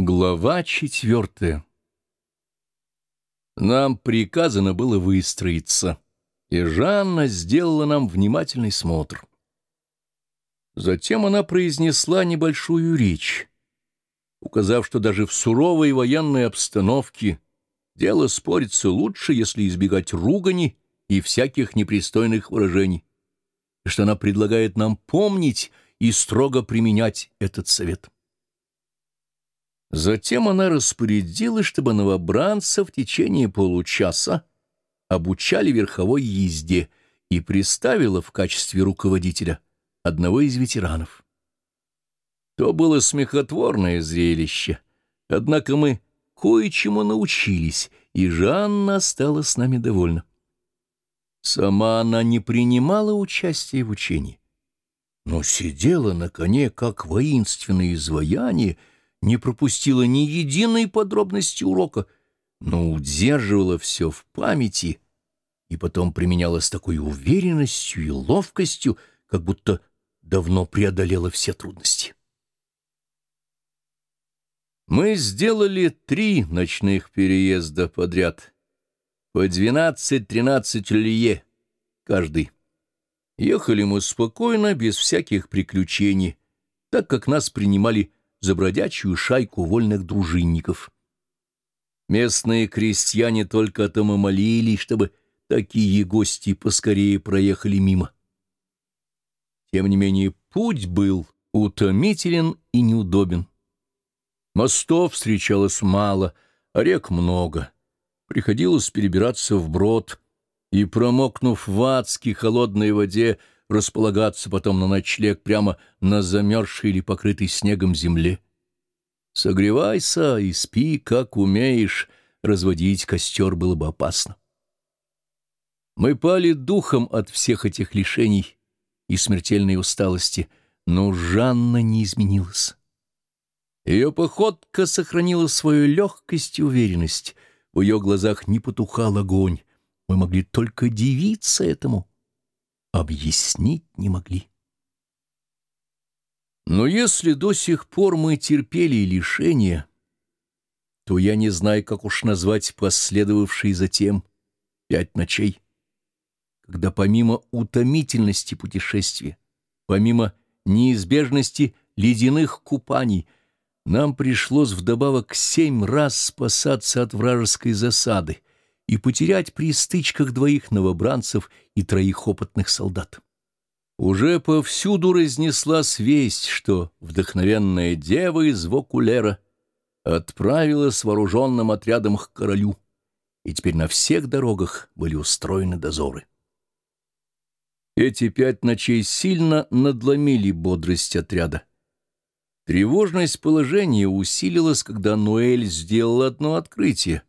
Глава четвертая Нам приказано было выстроиться, и Жанна сделала нам внимательный смотр. Затем она произнесла небольшую речь, указав, что даже в суровой военной обстановке дело спорится лучше, если избегать ругани и всяких непристойных выражений, и что она предлагает нам помнить и строго применять этот совет. Затем она распорядилась, чтобы новобранца в течение получаса обучали верховой езде и приставила в качестве руководителя одного из ветеранов. То было смехотворное зрелище, однако мы кое-чему научились, и Жанна осталась с нами довольна. Сама она не принимала участия в учении, но сидела на коне, как воинственное изваяние, не пропустила ни единой подробности урока, но удерживала все в памяти и потом применяла с такой уверенностью и ловкостью, как будто давно преодолела все трудности. Мы сделали три ночных переезда подряд, по двенадцать-тринадцать лье каждый. Ехали мы спокойно, без всяких приключений, так как нас принимали за бродячую шайку вольных дружинников. Местные крестьяне только о том и молились, чтобы такие гости поскорее проехали мимо. Тем не менее, путь был утомителен и неудобен. Мостов встречалось мало, а рек много. Приходилось перебираться вброд и, промокнув в адски холодной воде, располагаться потом на ночлег прямо на замерзшей или покрытой снегом земле. Согревайся и спи, как умеешь, разводить костер было бы опасно. Мы пали духом от всех этих лишений и смертельной усталости, но Жанна не изменилась. Ее походка сохранила свою легкость и уверенность, в ее глазах не потухал огонь. Мы могли только дивиться этому объяснить не могли. Но если до сих пор мы терпели лишения, то я не знаю, как уж назвать последовавшие затем пять ночей, когда помимо утомительности путешествия, помимо неизбежности ледяных купаний, нам пришлось вдобавок семь раз спасаться от вражеской засады, и потерять при стычках двоих новобранцев и троих опытных солдат. Уже повсюду разнеслась весть, что вдохновенная дева из Вокулера отправилась вооруженным отрядом к королю, и теперь на всех дорогах были устроены дозоры. Эти пять ночей сильно надломили бодрость отряда. Тревожность положения усилилась, когда Нуэль сделал одно открытие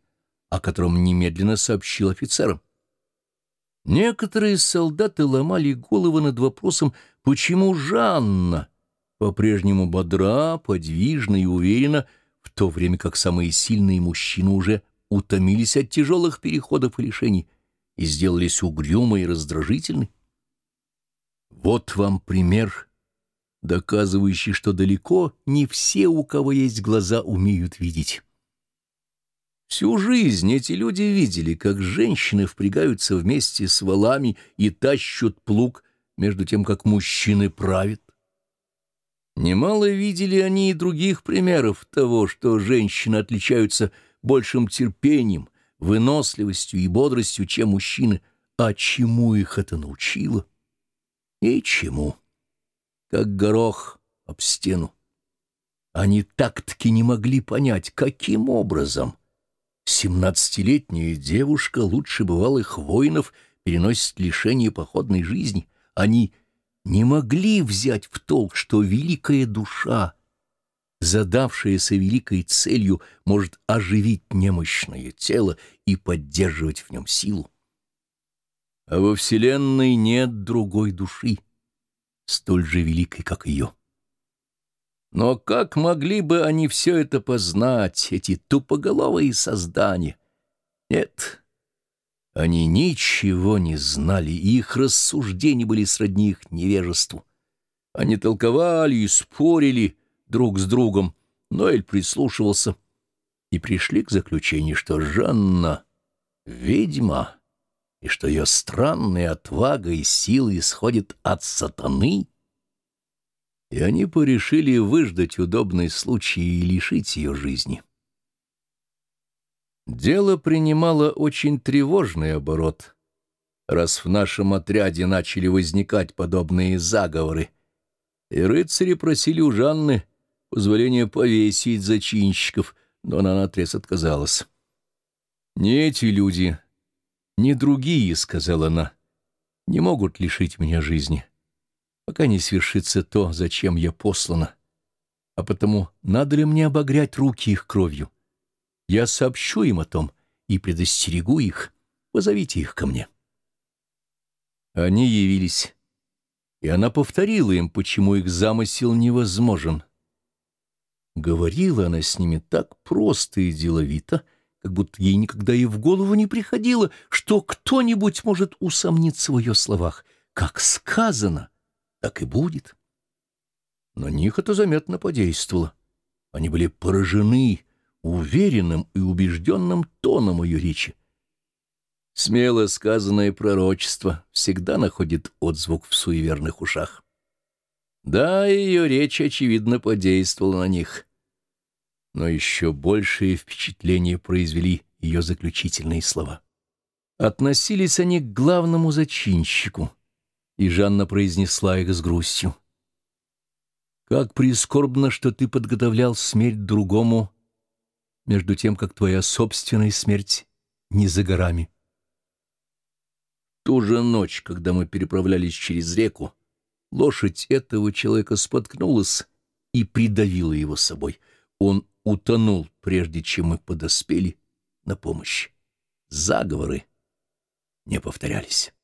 о котором немедленно сообщил офицерам. Некоторые солдаты ломали головы над вопросом, почему Жанна по-прежнему бодра, подвижна и уверена, в то время как самые сильные мужчины уже утомились от тяжелых переходов и лишений и сделались угрюмы и раздражительны. Вот вам пример, доказывающий, что далеко не все, у кого есть глаза, умеют видеть. Всю жизнь эти люди видели, как женщины впрягаются вместе с валами и тащут плуг, между тем, как мужчины правят. Немало видели они и других примеров того, что женщины отличаются большим терпением, выносливостью и бодростью, чем мужчины. А чему их это научило? И чему? Как горох об стену. Они так-таки не могли понять, каким образом Семнадцатилетняя девушка лучше бывалых воинов переносит лишение походной жизни. Они не могли взять в толк, что великая душа, задавшаяся великой целью, может оживить немощное тело и поддерживать в нем силу. А во Вселенной нет другой души, столь же великой, как ее. Но как могли бы они все это познать, эти тупоголовые создания? Нет, они ничего не знали, и их рассуждения были сродни их невежеству. Они толковали и спорили друг с другом, Ноэль прислушивался, и пришли к заключению, что Жанна — ведьма, и что ее странная отвага и сила исходят от сатаны. И они порешили выждать удобный случай и лишить ее жизни. Дело принимало очень тревожный оборот, раз в нашем отряде начали возникать подобные заговоры, и рыцари просили у Жанны позволения повесить зачинщиков, но она наотрез отказалась. «Не эти люди, не другие, — сказала она, — не могут лишить меня жизни, пока не свершится то, зачем я послана. А потому надо ли мне обогрять руки их кровью? Я сообщу им о том и предостерегу их. Позовите их ко мне». Они явились, и она повторила им, почему их замысел невозможен — Говорила она с ними так просто и деловито, как будто ей никогда и в голову не приходило, что кто-нибудь может усомниться в ее словах. Как сказано, так и будет. На них это заметно подействовало. Они были поражены уверенным и убежденным тоном ее речи. Смело сказанное пророчество всегда находит отзвук в суеверных ушах. Да, ее речь, очевидно, подействовала на них. Но еще большее впечатление произвели ее заключительные слова. Относились они к главному зачинщику, и Жанна произнесла их с грустью. «Как прискорбно, что ты подготовлял смерть другому, между тем, как твоя собственная смерть не за горами». Ту же ночь, когда мы переправлялись через реку, Лошадь этого человека споткнулась и придавила его собой. Он утонул, прежде чем мы подоспели на помощь. Заговоры не повторялись.